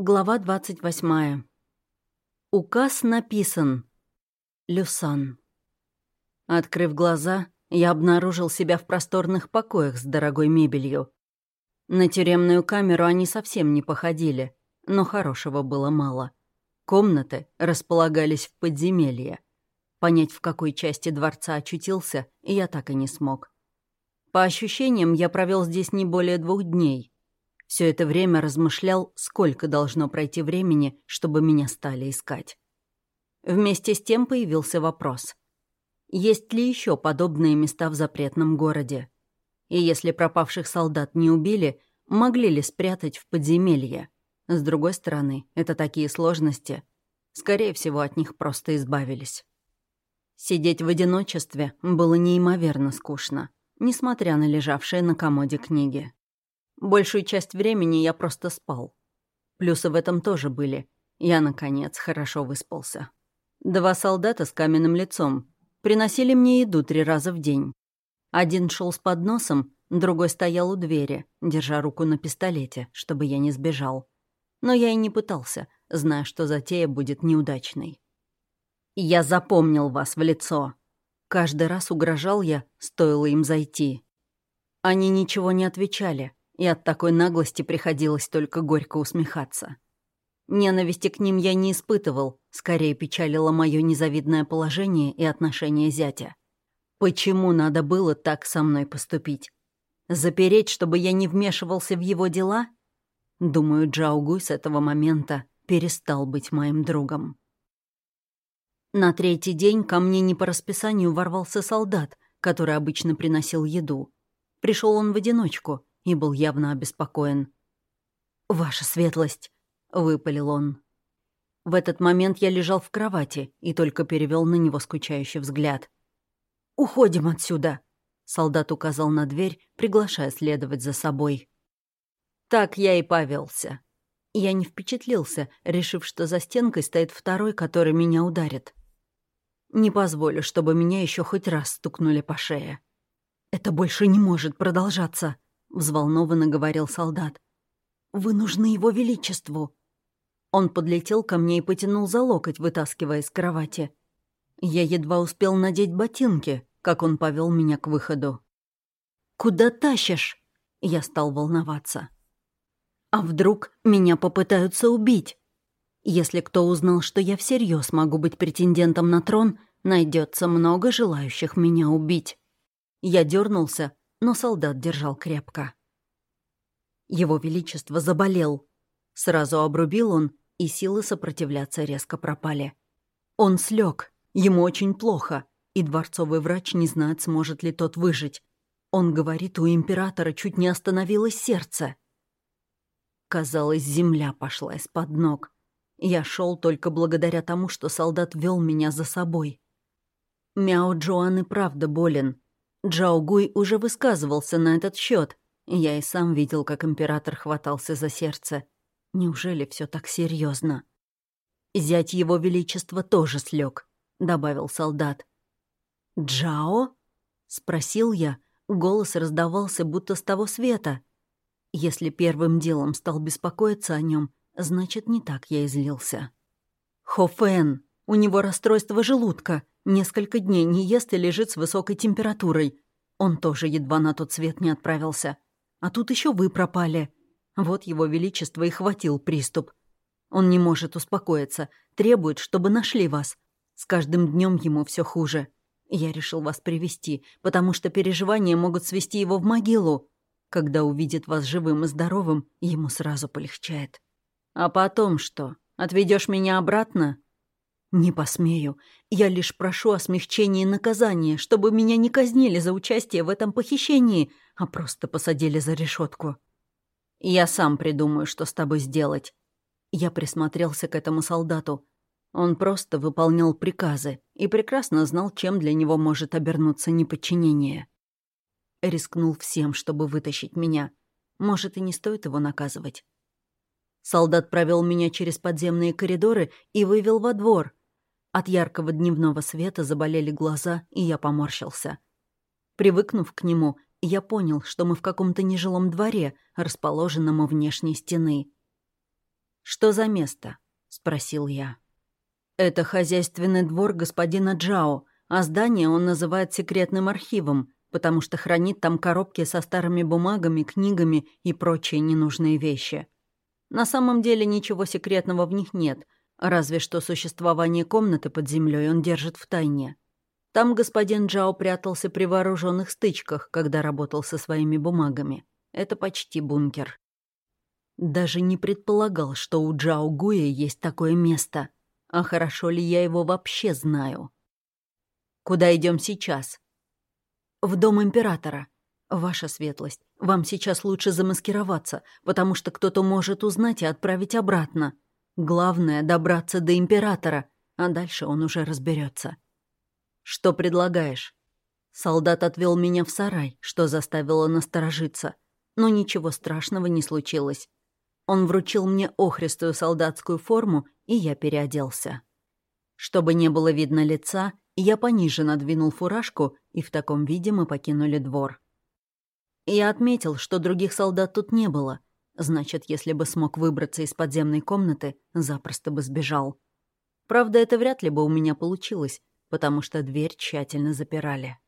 Глава 28. Указ написан. Люсан. Открыв глаза, я обнаружил себя в просторных покоях с дорогой мебелью. На тюремную камеру они совсем не походили, но хорошего было мало. Комнаты располагались в подземелье. Понять, в какой части дворца очутился, я так и не смог. По ощущениям, я провел здесь не более двух дней — все это время размышлял, сколько должно пройти времени, чтобы меня стали искать. Вместе с тем появился вопрос. Есть ли еще подобные места в запретном городе? И если пропавших солдат не убили, могли ли спрятать в подземелье? С другой стороны, это такие сложности. Скорее всего, от них просто избавились. Сидеть в одиночестве было неимоверно скучно, несмотря на лежавшие на комоде книги. Большую часть времени я просто спал. Плюсы в этом тоже были. Я, наконец, хорошо выспался. Два солдата с каменным лицом приносили мне еду три раза в день. Один шел с подносом, другой стоял у двери, держа руку на пистолете, чтобы я не сбежал. Но я и не пытался, зная, что затея будет неудачной. «Я запомнил вас в лицо», Каждый раз угрожал я, стоило им зайти. Они ничего не отвечали, и от такой наглости приходилось только горько усмехаться. Ненависти к ним я не испытывал, скорее печалило мое незавидное положение и отношение зятя. Почему надо было так со мной поступить? Запереть, чтобы я не вмешивался в его дела? Думаю, Джаугуй с этого момента перестал быть моим другом. На третий день ко мне не по расписанию ворвался солдат, который обычно приносил еду. Пришел он в одиночку, и был явно обеспокоен. «Ваша светлость!» — выпалил он. В этот момент я лежал в кровати и только перевел на него скучающий взгляд. «Уходим отсюда!» — солдат указал на дверь, приглашая следовать за собой. Так я и повелся. Я не впечатлился, решив, что за стенкой стоит второй, который меня ударит. Не позволю, чтобы меня еще хоть раз стукнули по шее. Это больше не может продолжаться. — взволнованно говорил солдат. «Вы нужны его величеству». Он подлетел ко мне и потянул за локоть, вытаскивая из кровати. Я едва успел надеть ботинки, как он повел меня к выходу. «Куда тащишь?» Я стал волноваться. «А вдруг меня попытаются убить?» Если кто узнал, что я всерьез могу быть претендентом на трон, найдется много желающих меня убить. Я дернулся, но солдат держал крепко. Его Величество заболел. Сразу обрубил он, и силы сопротивляться резко пропали. Он слег, ему очень плохо, и дворцовый врач не знает, сможет ли тот выжить. Он говорит, у императора чуть не остановилось сердце. Казалось, земля пошла из-под ног. Я шел только благодаря тому, что солдат вел меня за собой. Мяо Джоан и правда болен, Джао Гуй уже высказывался на этот счет. Я и сам видел, как император хватался за сердце. Неужели все так серьезно? Зять его величества тоже слег, добавил солдат. Джао? спросил я. Голос раздавался будто с того света. Если первым делом стал беспокоиться о нем, значит, не так я излился. Хофен, у него расстройство желудка. Несколько дней не ест и лежит с высокой температурой. Он тоже едва на тот свет не отправился. А тут еще вы пропали. Вот его величество и хватил приступ. Он не может успокоиться, требует, чтобы нашли вас. С каждым днем ему все хуже. Я решил вас привести, потому что переживания могут свести его в могилу. Когда увидит вас живым и здоровым, ему сразу полегчает. А потом что? Отведешь меня обратно? «Не посмею. Я лишь прошу о смягчении наказания, чтобы меня не казнили за участие в этом похищении, а просто посадили за решетку. Я сам придумаю, что с тобой сделать». Я присмотрелся к этому солдату. Он просто выполнял приказы и прекрасно знал, чем для него может обернуться неподчинение. Рискнул всем, чтобы вытащить меня. Может, и не стоит его наказывать. Солдат провел меня через подземные коридоры и вывел во двор — от яркого дневного света заболели глаза, и я поморщился. Привыкнув к нему, я понял, что мы в каком-то нежилом дворе, расположенном у внешней стены. «Что за место?» — спросил я. «Это хозяйственный двор господина Джао, а здание он называет секретным архивом, потому что хранит там коробки со старыми бумагами, книгами и прочие ненужные вещи. На самом деле ничего секретного в них нет, разве что существование комнаты под землей он держит в тайне. Там господин Джао прятался при вооруженных стычках, когда работал со своими бумагами. Это почти бункер. Даже не предполагал, что у Джао Гуя есть такое место. А хорошо ли я его вообще знаю? Куда идем сейчас? В дом императора. Ваша светлость, вам сейчас лучше замаскироваться, потому что кто-то может узнать и отправить обратно. Главное — добраться до императора, а дальше он уже разберется. Что предлагаешь? Солдат отвел меня в сарай, что заставило насторожиться. Но ничего страшного не случилось. Он вручил мне охристую солдатскую форму, и я переоделся. Чтобы не было видно лица, я пониже надвинул фуражку, и в таком виде мы покинули двор. Я отметил, что других солдат тут не было. Значит, если бы смог выбраться из подземной комнаты, запросто бы сбежал. Правда, это вряд ли бы у меня получилось, потому что дверь тщательно запирали.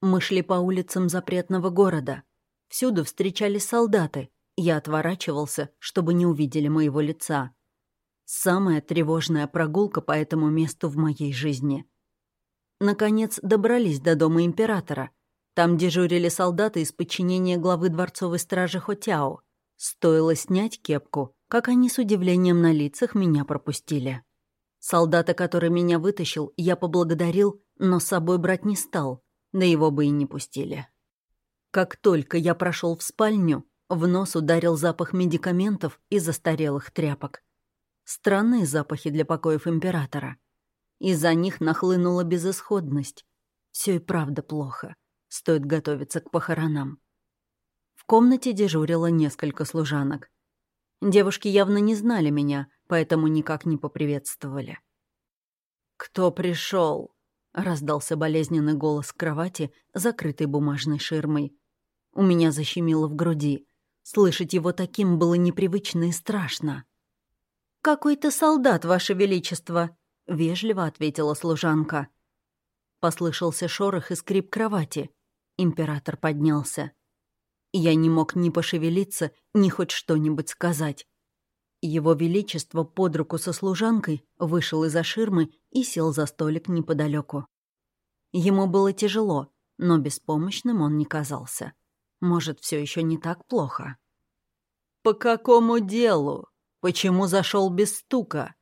Мы шли по улицам запретного города. Всюду встречались солдаты. Я отворачивался, чтобы не увидели моего лица. Самая тревожная прогулка по этому месту в моей жизни. Наконец добрались до дома императора. Там дежурили солдаты из подчинения главы дворцовой стражи Хотяо. Стоило снять кепку, как они с удивлением на лицах меня пропустили. Солдата, который меня вытащил, я поблагодарил, но с собой брать не стал, да его бы и не пустили. Как только я прошел в спальню, в нос ударил запах медикаментов и застарелых тряпок. Странные запахи для покоев императора — из-за них нахлынула безысходность. Все и правда плохо. Стоит готовиться к похоронам. В комнате дежурило несколько служанок. Девушки явно не знали меня, поэтому никак не поприветствовали. «Кто пришел? раздался болезненный голос кровати, закрытой бумажной ширмой. У меня защемило в груди. Слышать его таким было непривычно и страшно. «Какой-то солдат, Ваше Величество!» — вежливо ответила служанка. Послышался шорох и скрип кровати. Император поднялся. Я не мог ни пошевелиться, ни хоть что-нибудь сказать. Его Величество под руку со служанкой вышел из-за ширмы и сел за столик неподалеку. Ему было тяжело, но беспомощным он не казался. Может, все еще не так плохо. «По какому делу? Почему зашел без стука?»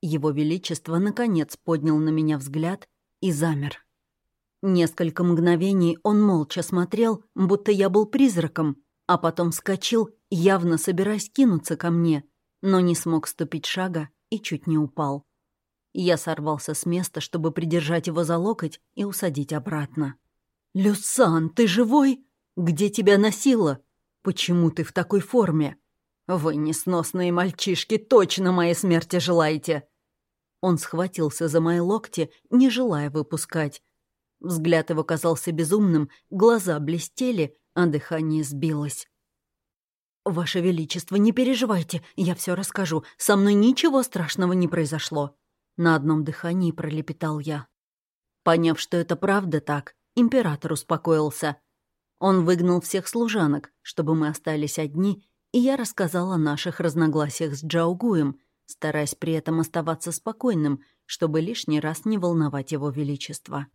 Его Величество, наконец, поднял на меня взгляд и замер. Несколько мгновений он молча смотрел, будто я был призраком, а потом вскочил, явно собираясь кинуться ко мне, но не смог ступить шага и чуть не упал. Я сорвался с места, чтобы придержать его за локоть и усадить обратно. «Люсан, ты живой? Где тебя носило? Почему ты в такой форме? Вы, несносные мальчишки, точно моей смерти желаете!» Он схватился за мои локти, не желая выпускать. Взгляд его казался безумным, глаза блестели, а дыхание сбилось. «Ваше Величество, не переживайте, я все расскажу. Со мной ничего страшного не произошло». На одном дыхании пролепетал я. Поняв, что это правда так, император успокоился. Он выгнал всех служанок, чтобы мы остались одни, и я рассказала о наших разногласиях с Джаугуем, стараясь при этом оставаться спокойным, чтобы лишний раз не волновать его величество.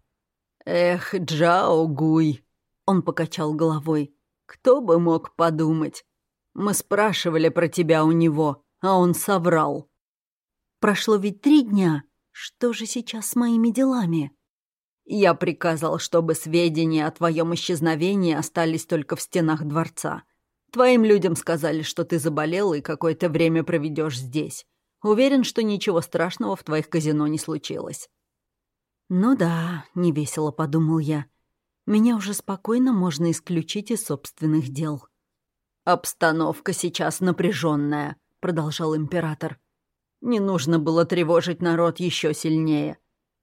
«Эх, Джао Гуй!» — он покачал головой. «Кто бы мог подумать? Мы спрашивали про тебя у него, а он соврал». «Прошло ведь три дня. Что же сейчас с моими делами?» «Я приказал, чтобы сведения о твоем исчезновении остались только в стенах дворца. Твоим людям сказали, что ты заболел и какое-то время проведешь здесь. Уверен, что ничего страшного в твоих казино не случилось». «Ну да», — невесело подумал я. «Меня уже спокойно можно исключить из собственных дел». «Обстановка сейчас напряженная, продолжал император. «Не нужно было тревожить народ еще сильнее.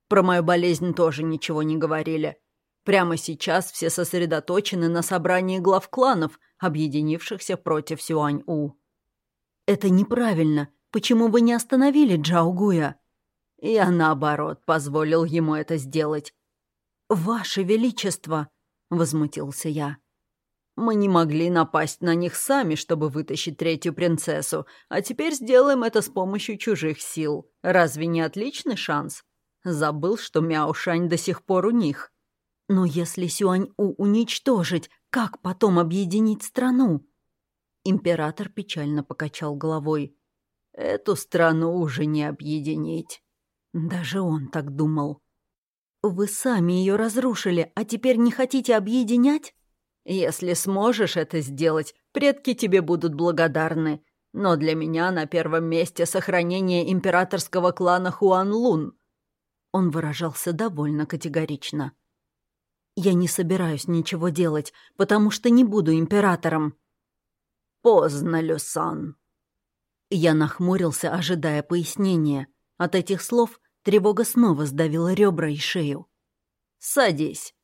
Про мою болезнь тоже ничего не говорили. Прямо сейчас все сосредоточены на собрании глав кланов, объединившихся против Сюань-У». Это неправильно. Почему вы не остановили Джаугуя?» «Я, наоборот, позволил ему это сделать». «Ваше Величество!» — возмутился я. Мы не могли напасть на них сами, чтобы вытащить третью принцессу, а теперь сделаем это с помощью чужих сил. Разве не отличный шанс? Забыл, что Мяушань до сих пор у них. Но если Сюань-У уничтожить, как потом объединить страну? Император печально покачал головой. Эту страну уже не объединить. Даже он так думал. Вы сами ее разрушили, а теперь не хотите объединять? Если сможешь это сделать, предки тебе будут благодарны. Но для меня на первом месте сохранение императорского клана Хуан-Лун». Он выражался довольно категорично. «Я не собираюсь ничего делать, потому что не буду императором». «Поздно, Люсан». Я нахмурился, ожидая пояснения. От этих слов тревога снова сдавила ребра и шею. «Садись».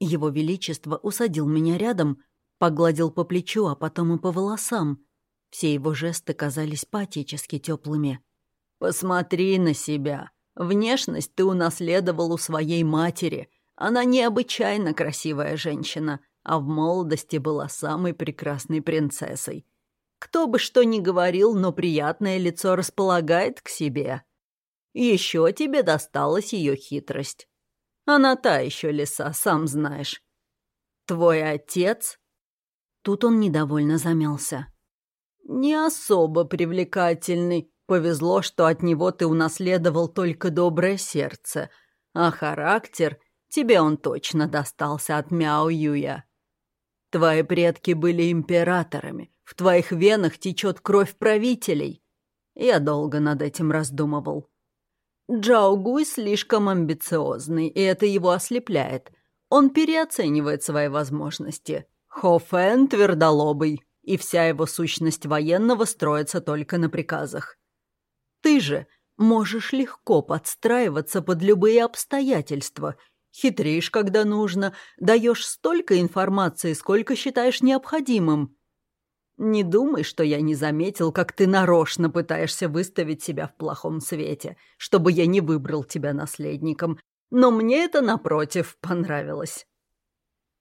Его Величество усадил меня рядом, погладил по плечу, а потом и по волосам. Все его жесты казались поотечески теплыми. «Посмотри на себя. Внешность ты унаследовал у своей матери. Она необычайно красивая женщина, а в молодости была самой прекрасной принцессой. Кто бы что ни говорил, но приятное лицо располагает к себе. Еще тебе досталась ее хитрость. Она та еще лиса, сам знаешь. Твой отец...» Тут он недовольно замялся. «Не особо привлекательный. Повезло, что от него ты унаследовал только доброе сердце. А характер... Тебе он точно достался от Мяо Юя. Твои предки были императорами. В твоих венах течет кровь правителей. Я долго над этим раздумывал. Джао Гуй слишком амбициозный, и это его ослепляет. Он переоценивает свои возможности. Хо Фэн твердолобый, и вся его сущность военного строится только на приказах. Ты же можешь легко подстраиваться под любые обстоятельства, хитришь, когда нужно, даешь столько информации, сколько считаешь необходимым. Не думай, что я не заметил, как ты нарочно пытаешься выставить себя в плохом свете, чтобы я не выбрал тебя наследником. Но мне это, напротив, понравилось.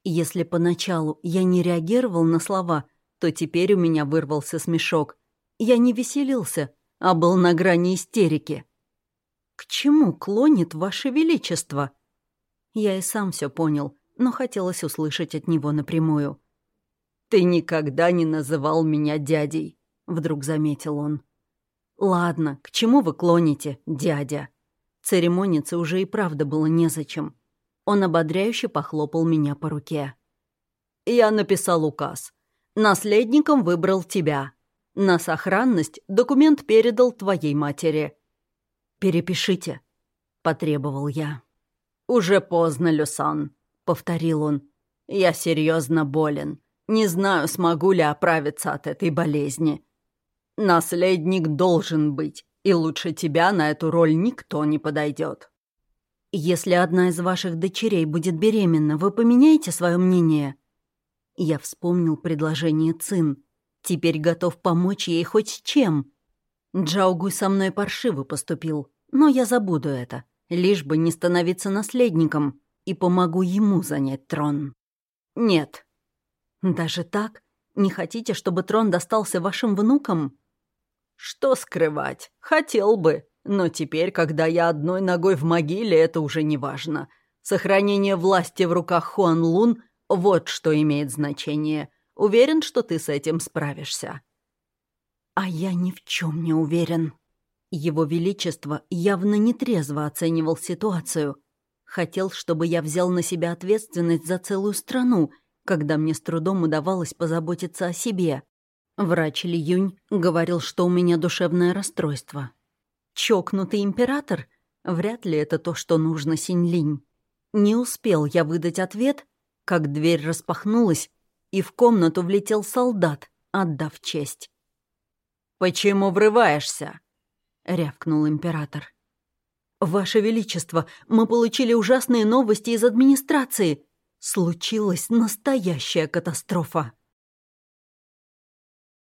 Если поначалу я не реагировал на слова, то теперь у меня вырвался смешок. Я не веселился, а был на грани истерики. «К чему клонит Ваше Величество?» Я и сам все понял, но хотелось услышать от него напрямую. «Ты никогда не называл меня дядей», — вдруг заметил он. «Ладно, к чему вы клоните, дядя?» Церемониться уже и правда было незачем. Он ободряюще похлопал меня по руке. «Я написал указ. Наследником выбрал тебя. На сохранность документ передал твоей матери». «Перепишите», — потребовал я. «Уже поздно, Люсан», — повторил он. «Я серьезно болен. Не знаю, смогу ли оправиться от этой болезни. Наследник должен быть, и лучше тебя на эту роль никто не подойдет. Если одна из ваших дочерей будет беременна, вы поменяете свое мнение? Я вспомнил предложение Цин. Теперь готов помочь ей хоть чем. Джаугуй со мной паршиво поступил, но я забуду это, лишь бы не становиться наследником, и помогу ему занять трон. Нет, «Даже так? Не хотите, чтобы трон достался вашим внукам?» «Что скрывать? Хотел бы. Но теперь, когда я одной ногой в могиле, это уже не важно. Сохранение власти в руках Хуан Лун — вот что имеет значение. Уверен, что ты с этим справишься». «А я ни в чем не уверен». Его Величество явно нетрезво оценивал ситуацию. Хотел, чтобы я взял на себя ответственность за целую страну — когда мне с трудом удавалось позаботиться о себе. Врач Ли Юнь говорил, что у меня душевное расстройство. Чокнутый император? Вряд ли это то, что нужно Синь-Линь. Не успел я выдать ответ, как дверь распахнулась, и в комнату влетел солдат, отдав честь. «Почему врываешься?» — рявкнул император. «Ваше Величество, мы получили ужасные новости из администрации», Случилась настоящая катастрофа.